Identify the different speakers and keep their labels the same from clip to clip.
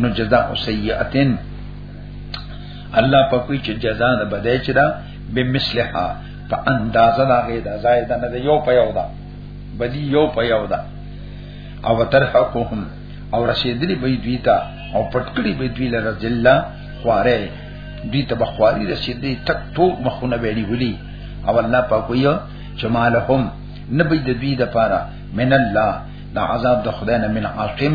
Speaker 1: نو جزاء سیئتن الله په کوئی چې جزاء نه بدای چې دا بمثلها په اندازه دا غي دا زائد نه یو په یو دا بدی یو په یو دا او ترحقهم او رسیدلی به دوی ته او پټکړي به دوی لره ذلہ خواره دوی ته بخواری رسیدلی تک تو مخونه ویلی ولی او الله په کوئی چې مالهم نبی د دوی د پاره من الله دا عذاب د خدای نه من عاقم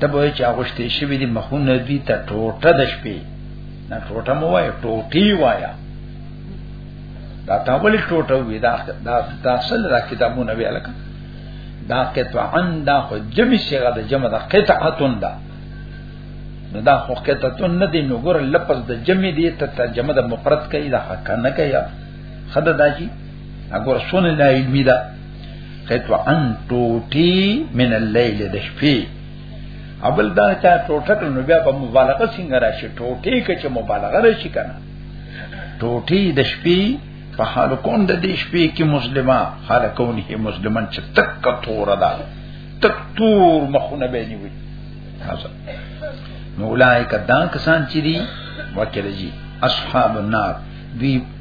Speaker 1: ته به چې اغوشته شي به دي مخونه دي ته ټوټه د شپې نه ټوټه مو وای ټوټي وایا دا تا ولې ټوټه وې دا دا دا سل را کتابونه وی الکه دا قطعن دا خو جمع شغه د جمع د قطعتون دا نو دا خو قطعتون نه دی نو ګور لفظ د جمع دی ته ترجمه د مفرد کوي دا حق نه کوي خدای دا چی اګور سونه لا علمي ده قطع ان ټوټي من الليل د شپې ابل دا چا ټوټه کړو نو بیا په مبالغه څنګه راشي ټوټي کچ مبالغه راشي کنه ټوټي د شپې په حال کون د دې شپې کې مسلمه حال کون هي مسلمان چې تک تور ده تک تور مخونه به نیوي حاضر نو اولائک دا کسان چې دي وکړي اصحاب النار دوی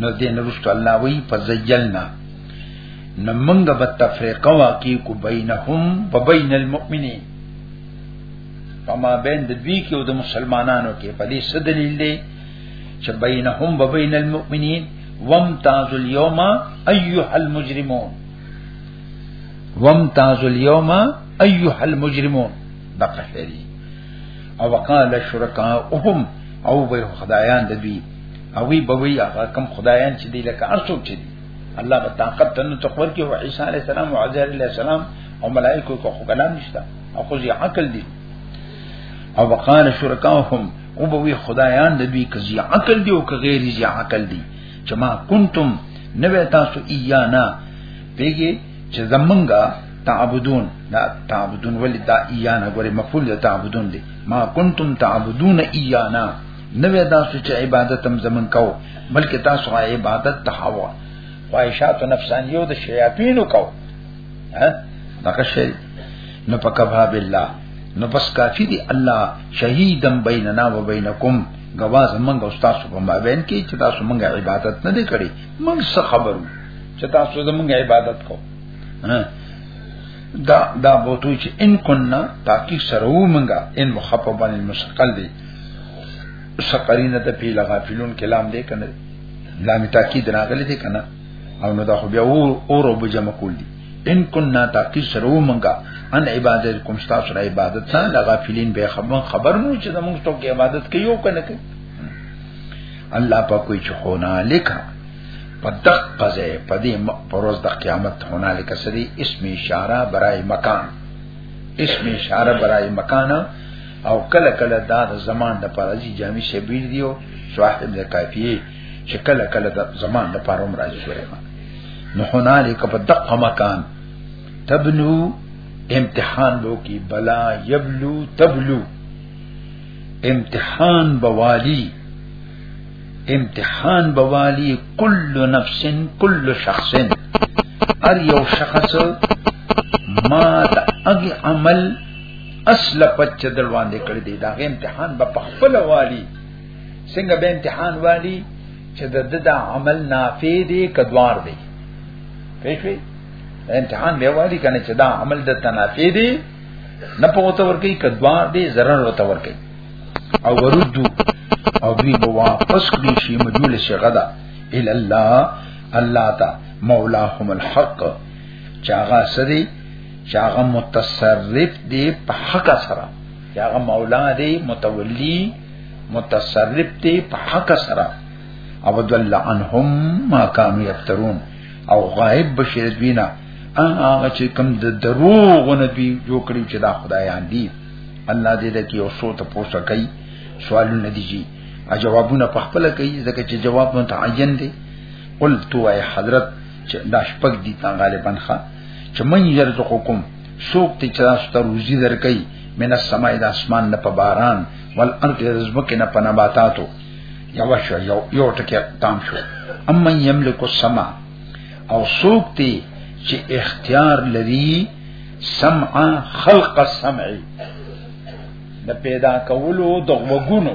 Speaker 1: نو دې نرستو الله وی فزجلنا نو منګ به تفریق واقع کو بینهم وبین المؤمنین فما بین د دوی کې او د مسلمانانو کې په دې څه دلیل دی چې بینهم وبین المؤمنین وامتاز اليوم ايها المجرمون وامتاز اليوم ايها المجرمون دقه شری او وقال شرکاءهم او به خدایان د دوی او وی بوي هغه کم خدایان چې دی لکه ارڅو چې دی الله په طاقت تنو تقور کې او عیسی علی السلام او عزیر علی السلام او ملائکه کو خو کلام نشته او خو یې عقل دی او وقال شرکاهم او بوي خدایان د دوی کزي عقل دی او که غیر یې عقل دی چې ما کنتم نو تاسو ایانا پیګه چې زمونږه تعبدون دا تعبدون ولې دا ایانا ګوره مفعول تعبدون دی ما کنتم تعبدون ایانا نوې دا چې عبادت هم زمون کو بلکې تاسو عبادت ته هوا خواهشات نفسانیو د شیاطینو کو ها دغه شی نو پکبا بالله نو بس کافی دی الله شهیدم بیننا و بینکم گواز منګ استاد په مابین کې چې تاسو منګ عبادت نه دی کړی منګ څه خبرو چې تاسو زمونږ عبادت کو دا دا بوتو چې ان کننا تاکي سرو منګه ان مخففن المشقل دی سقرینه ته پیل غافلون کلام دې کنه لام تاکید راغلی دې کنه او نو دا خو بیا اور اور وب جمع کول دي ان كنا تاکید سرو منګه ان عبادت کوم تاسو را عبادت سره لغافلین به خبر خبر مو چې موږ ته کې عبادت کوي او کنه کوي الله په کوئی چې هونا لیکا پدق قزه پدې پروز د قیامت هونا لیکا سری اسم اشاره برای مکان اسم اشاره برای مکان او کله کله دا د زمان د پارازي جامع شبیر دیو صاحب د کافیه چې کله کله د زمان د پاروم راځي شوی نو هنالک په دقه مکان تبلو امتحان لو کی بلا یبلو تبلو امتحان بوالی امتحان بوالی کل نفس کل شخص ار یو شخص ما تا اگی عمل اصل پچ دل باندې کړی دی دا غي امتحان به په خپل والی څنګه به امتحان والی چې د د عمل نافع دی کدوار دی پېښې امتحان به والی کنه چې دا عمل د تنافع دی نه پوهته ورکی کدوار دی zarar وته ورکی او وردو او دوی به واپس کړی شي مجول شغه دا ال الله الله تا مولاهم الحق چاغه سدي چې هغه متصرف دی په حق سره چې هغه مولا دی متولی متصرف دی په حق سره او دل عنهم ما كانوا يفترون او غائب بشیر دوینا هغه چې کوم د دروغ نه دی جوړ کړی چې دا خدایان دي الله دې دې کې اوسو ته پوښتنه کوي سوالونه دي جی جوابونه په خپل کوي ځکه چې جواب متعین دی قلت وای حضرت چې دا شپږ دي تا غالبا ښه چې من يرزقکم سوق ته چې تاسو ته روزي درکې من السماء د اسمان نه په باران ول ارض رزق نه په نباتاتو یو شو یو یو ټکی تام شو اما یملک السما او سوق ته چې اختیار لري سمع خلق السمع د پیدا کولو د وګونو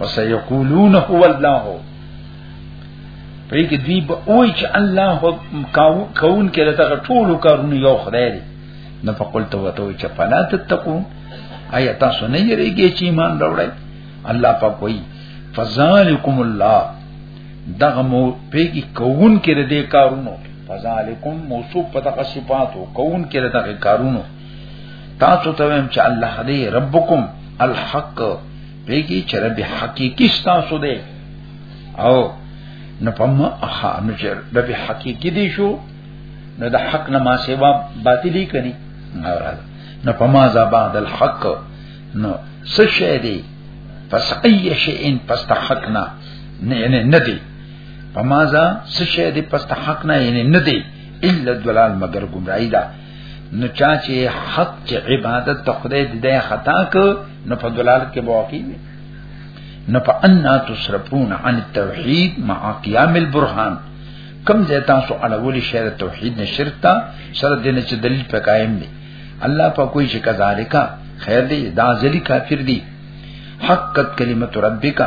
Speaker 1: وسيقولون هو الله پرې کې دی به وای چې الله کون کې دغه ټول کارونه یو خدای دی نه فقل تو وته چې فلا تتقون آیا تاسو نه یریږئ چې ایمان راوړئ الله په کوئی فذالکم الله دغه مو پیګی کون کې د کارونو فذالکم موصوف په دغه صفاتو کون کې د کارونو تاسو ته ویم چې الله دې ربکم الحق پیږي چې رب حقيقي تاسو دې او نه پم اخا نو چې رب حقيقي دې شو نو د حق نه ما سیوا باطلی کړي نو پما ذا بعد الحق نو سشه دې پس اي شيء پس تحقنا نه یعنی نه دې پما ذا سشه دې پس تحقنا یعنی نه دې الا الضلال مگر گمراهی ده نو چا چې حق چې عبادت ته خدای دې خطا ک نو په دلالت کې باقی وي نو په ان تصرفون عن التوحید مع قیام البرهان کم ځای تاسو اړولې شعر توحید نه شرک تا سره دینه چې دلیل په قائم دي الله په کوئی شي کذالکا خیر دی دا ځلی کافر دی حقت کلمت ربک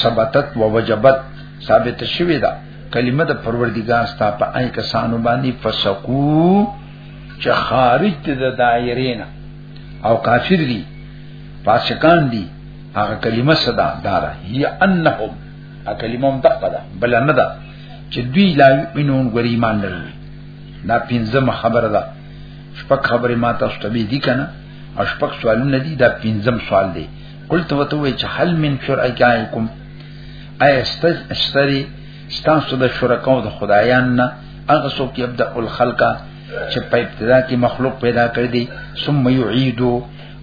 Speaker 1: ثبتت ووجبت ثابت شوی دا کلمه د پروردګار ستا په اي کسانو باندې فسقو چې خارج ته د دایره نه او کافر دي فاسقان دي هغه کلمه صدا دارا هي انهم ا کلمه هم دقه ده بل نه ده چې دوی لا مينون ګر ایمان نه لري دا پنځمه خبره ده شپږ خبره ما تاسو ته دي کنه او شپږ سوالونه دي دا پنځم سوال دی قلت وتوي چې حل من شرعکایکم اي استری ستاسو د شرکاو د خدایان نه هغه څوک چې ابدا الخلق چې په ابتدا کې مخلوق پیدا کړی دی ثم يعيدو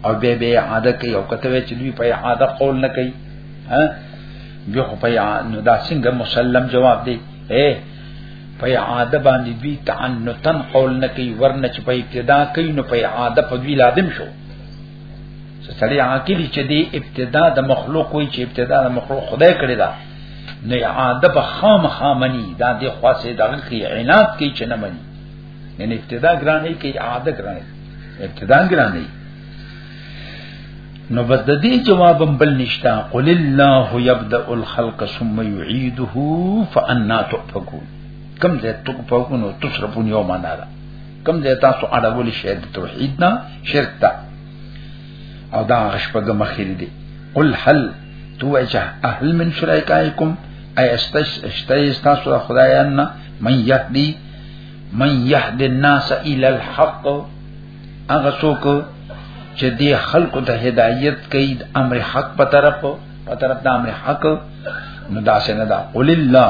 Speaker 1: او به به عاده کوي او کته چې دوی په عاده قول نه کوي ها بیا خو په نو دا څنګه مسلم جواب دی اے په عاده باندې دوی تعنتن قول نه کوي ورنه چې په ابتدا کوي نو په عاده په دوی لازم شو چې سړی عاقل چې دی ابتدا د مخلوق وي چې ابتدا د مخلوق خدای کړی دا نه عاده په خام خامنی دا د خاصه دغه کې عنایت کې چې نه مني یعنی ابتدا ګرانې کې عاده ګرانې ابتدا ګرانې نو بس د دې جواب بل نشتا قل الله يبدا الخلق ثم يعيده فانا تؤفكون کم دې تؤفكون او تصرفون يوم انا کوم ځای تاسو اړول شي د توحید نه شرک ته او دا غشپګه مخیر دی قل هل تو اجه اهل من شرکایکم ای استش اشتای تاسو خدایان نه من یهدی من یهد الناس الی الحق هغه څوک چې دی خلکو ته هدایت کوي د امر حق په طرف په طرف د امر حق نو دا څنګه دا قل الله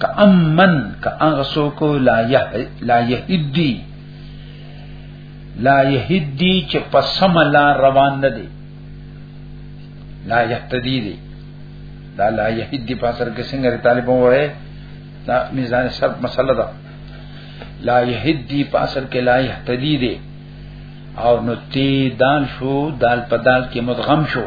Speaker 1: کأمن کأغه سوک لا یه لا یهدی لا یهدی چې پسم لا روان نه دی لا یهتدی دی دا لا یهدی په اثر کې څنګه طالبان وای دا میزان سب مسله ده لا یهدی په اثر کې لا یهتدی دی او نو تی دال شو دال په دال کې مدغم شو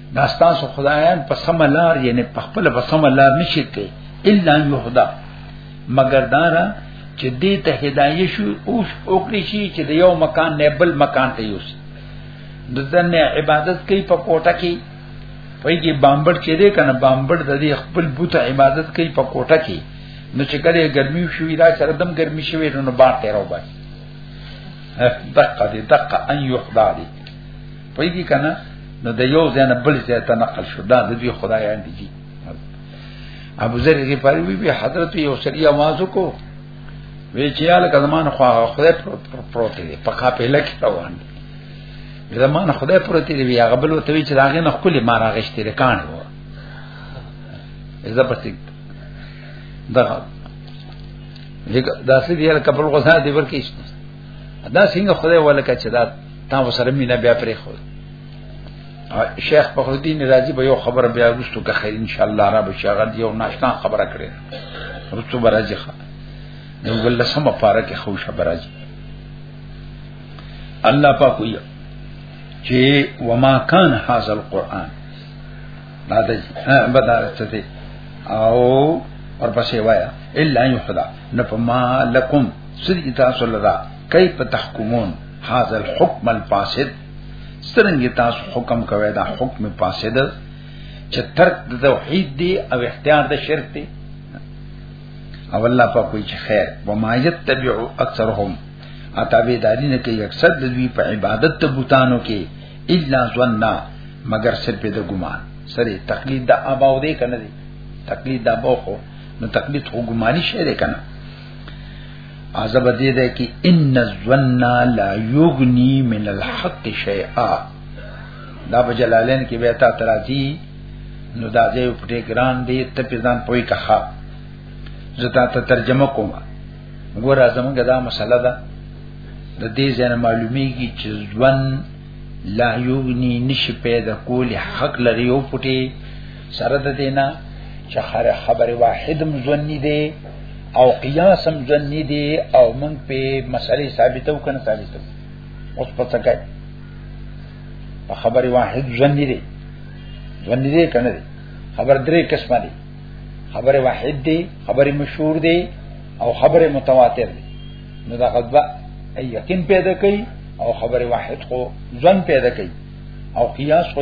Speaker 1: دا ستاسو خدایان په سم لار یعنی په خپل په سم لار نشي ته الا یهدا مگر دارا چې دې ته هدايه شو او او کړی شي چې د یو مکان نه بل مکان ته یوسي د ځنه عبادت کوي په کوټه کې پای کې بامبړ چې دې کنه بامبړ د دې خپل بوت عبادت کوي په کوټه کې نو چې کله ګرمي شوې دا سره دم ګرمي شوې نو بار ته راو بس دقه دې دقه ان یحدا دې پېږي کنه نو د یو ځای نه بل ځای ته نقل شو دا د دوی خدایان دي ابو ذر غفاری وی به حضرت یو سړی आवाज کو وی چې ال کزمان خو خدای پروت دی پکا په لکه روان دی زمان خدای پروت دی وی هغه بل وته چې داغه نه خپل ما راغشتي رکان و اذا پسې دا دا سې دی ال کبل غزا دی ورکیش دا څنګه خدای ولکه چې دا تاسو سره مینه بیا پرې خو شیخ فخر الدین رازی به یو خبر بیا وروسته که خیر ان شاء الله را به شغل یو ناشنا خبره کړي وروسته برازي ښه نو ول سم پاره کې خوش برازي الله پاک وی چې وما کان هاذا القران دا د بدارته دي او ورپسې وایا الا یحدا نفما لکم سرګی تاسو لرا کیف تحکمون هاذا الحكم الفاسد سرنګی تاسو حکم کوي دا حکم فاسد چې ترک د توحید دی او اختیار د شرک دی او الله په کوئی چې خیر و ما یتبع اکثرهم اتابه داری نه کوي اکثر د دوی په عبادت ته بوتانو کې الا ظننا مگر صرف د ګمان سره تقلید د اباو دی کنه دی تقلید د اباو خو نو تقلید خو ګمانی شی دی کنه عذاب دې ده کې ان الظن لا یغنی من الحق شیئا دا په جلالین کې به تا ترازی نو دا دې په دې ګران دې ته په ځان پوي کخه زتا ته ترجمه کوم ګور اعظم غدا مسله ده د دې ځنه معلومیږي چې ځوان لا یغنی نش پیدا کول حق لري او پټي سره د دینا چې هر خبره واحدم ځنی دی او قیاسم ځنی دی او موږ په مسلې ثابتو کنه ثابتو اوس پته کوي په خبره واحد ځنی دی ځنی دی کنه دی خبر درې قسمه دی خبره واحد دی خبره مشهور دی او خبره متواتر دی نو دا غضبه یقین پیدا کوي او خبره واحد خو ځن پیدا کوي او قیاس خو